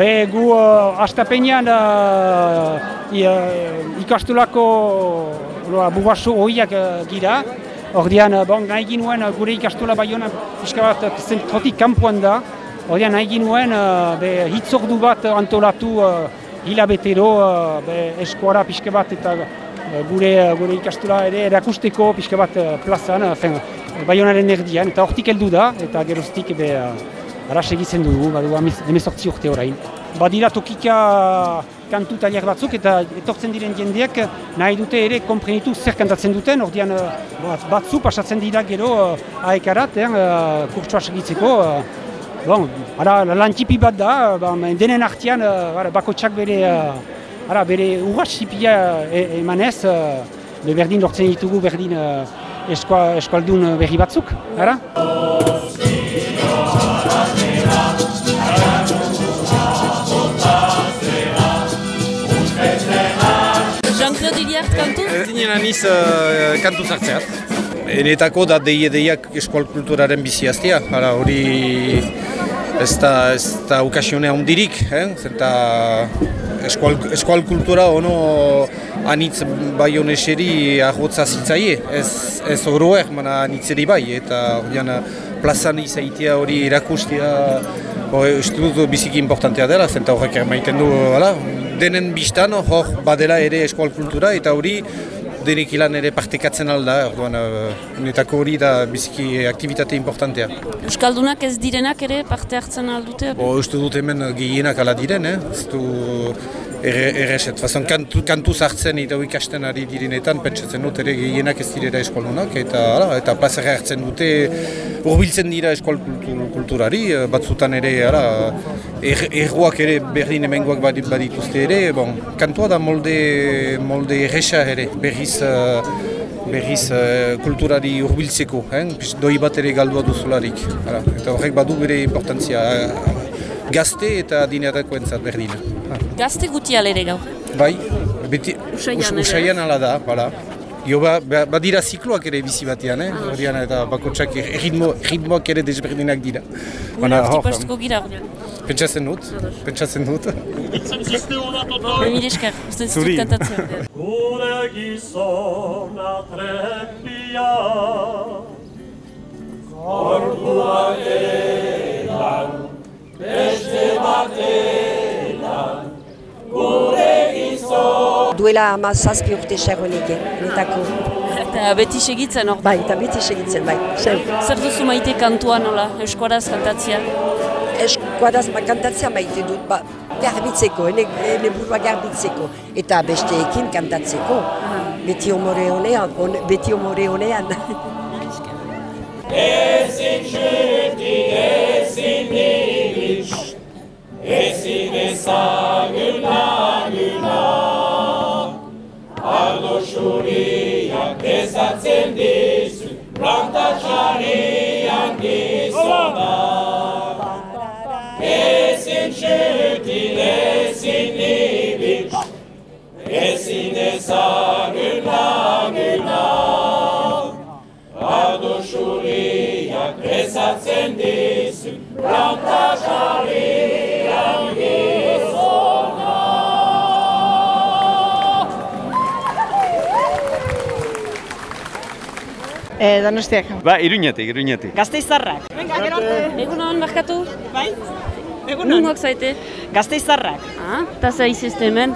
Be gu uh, astapenean uh, uh, ikastolako uh, burraso horiak uh, gira. Ordean, uh, bon, nahi ginuen uh, gure ikastola baionan pixka bat uh, zentrotik kampuan da. Ordean nahi ginuen uh, hitzordu bat antolatu uh, hilabetero uh, be, eskuara pixka bat eta gure, gure ikastola ere erakusteko pixka bat plazan, uh, baionaren erdian, eta hortik heldu da, eta geroztik be, Ara segitzen dugu, badu emezortzi urte orain. Badira tokika kantu taliak batzuk eta etortzen diren jendeak nahi dute ere komprenitu zer kantatzen duten, ordean batzu pasatzen dira gero aekarat, eh, kurtsua segitzeko. Bon, ara, lantipi bat da, ba, denen artian bako txak bere, ara, bere urratxipia e, emanez, e, berdin lortzen ditugu berdin eskualdun berri batzuk. Ara? Kantu? Zinen aniz uh, kantu zartzeat. Enetako da deie deiak eskual kulturaren bizi aztea. Hala hori ez da, ez da ukasionea hundirik. Eh? Zenta eskual, eskual kultura ono anitz bai honeseri ahotza zitzaie. Ez, ez oroek, mana anitzeri bai. Eta horian plazan izaitia hori erakustia Uste dut biziki importantea dela, zenta horrek ermaiten du, hala, denen biztan hor badela ere eskual kultura eta hori denek ilan ere partekatzen alda, orduan uh, hori da biziki aktivitate importantea. Euskaldunak ez direnak ere parte hartzen aldute? Bo, uste dut hemen gehienak ala diren, eh? ez erreset. Fazon, kantu, kantu zartzen eta ikasten ari direnetan, pentsatzen dut ere gehienak ez direra eskoldunak, eta, ala, eta plazera hartzen dute urbiltzen dira eskol kulturari, batzutan ere, ala, er, erruak ere berdin emengoak badituzte ere, bon, kantua da molde, molde erresa ere, berriz, uh, berriz uh, kulturari urbiltzeko, eh? doi bat ere galdua duzularik. Ara, eta horrek badu bere importantzia, uh, gazte eta dinerako entzat berdin. Gazte guti alere gau? Bai, beti, usaian ala da, bala. Jo, ba, ba, badira zikloak ere bizi batean, eh? Horian eta bakotsak ritmo, ritmoak ere desberdinak dira. Baina, tipostiko gira, Pentsatzen dut, pentsatzen dut. Emile esker, uste zut kantatzen. Gure gizona trenbia Gorduak edan, Duela ama zazpi urte xerronik, netako. Eta beti segitzen, hor? Bai, eta beti segitzen, bai. Zer duzu maite kantua nola, eskuaraz kantatzea? eskuadaz kantatzea maite dut, ba, garbitzeko, ene, ene burua garbitzeko, eta besteekin kantatzeko, beti omore honean, on, beti omore honean. Ezin txuti, ezin niriz, ezin ezagun Luxuria che s'accendesse, planta ciaria di soda. E si incenti le sinibi, e si ne sa gula gula. Ad Luxuria che s'accendesse, planta ciaria Eh, donostiak. Ba, iruñatik, iruñatik. Gazteizarrak. Venga, Egunon, markatu? Bai? Egunon. Nungoak zaite? Gazteizarrak. Ah, eta zaiz hemen?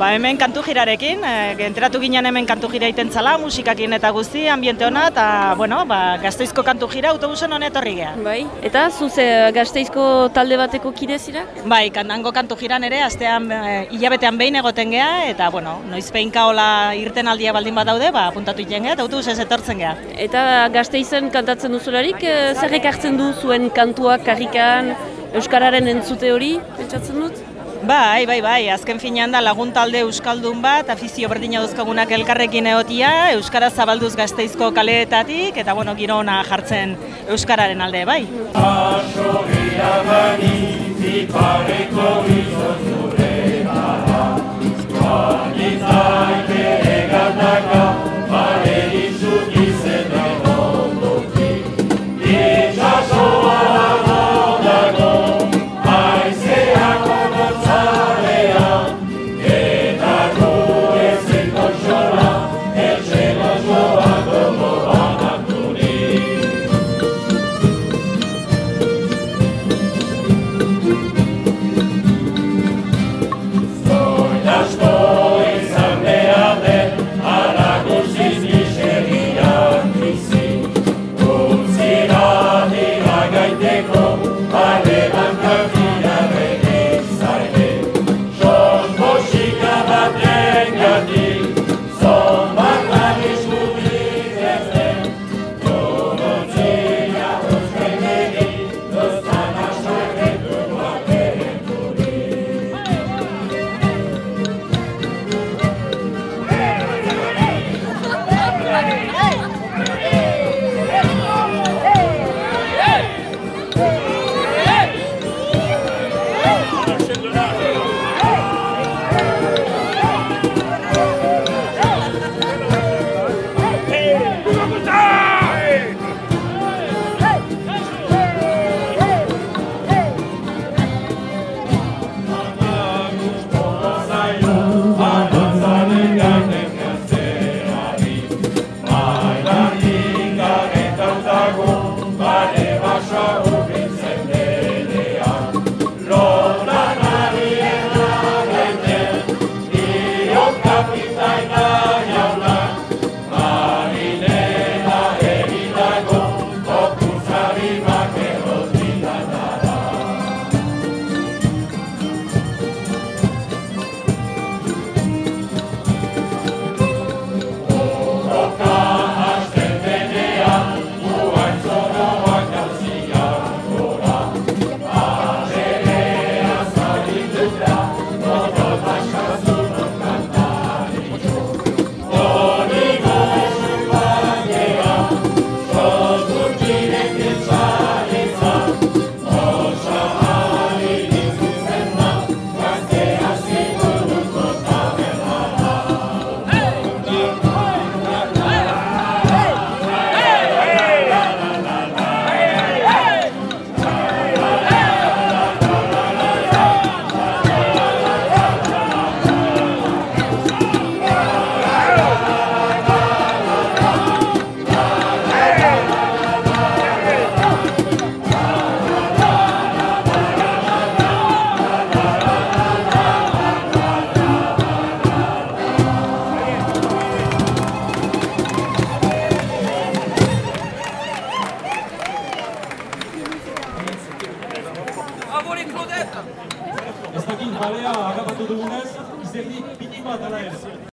Ba, hemen kantu jirarekin, e, enteratu ginen hemen kantu jira iten zala, musikakin eta guzti, ambiente hona, eta, bueno, ba, gazteizko kantu jira autobusen honet horri geha. Bai, eta zuze gazteizko talde bateko kide zira? Bai, kandango kantu jiran ere, astean, e, hilabetean behin egoten geha, eta, bueno, noiz behinka hola irten aldia baldin badaude, ba, puntatu iten geha, eta autobusez etortzen geha. Eta gazteizen kantatzen duzularik, e, zerrek hartzen du zuen kantuak karrikan, Euskararen entzute hori, pentsatzen dut? Bai, bai, bai, azken finean da lagun talde euskaldun bat, afizio berdina duzkagunak elkarrekin egotia, euskara zabalduz gazteizko kaleetatik, eta bueno, giro ona jartzen euskararen alde, bai.